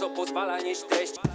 co pozwala nieść treść.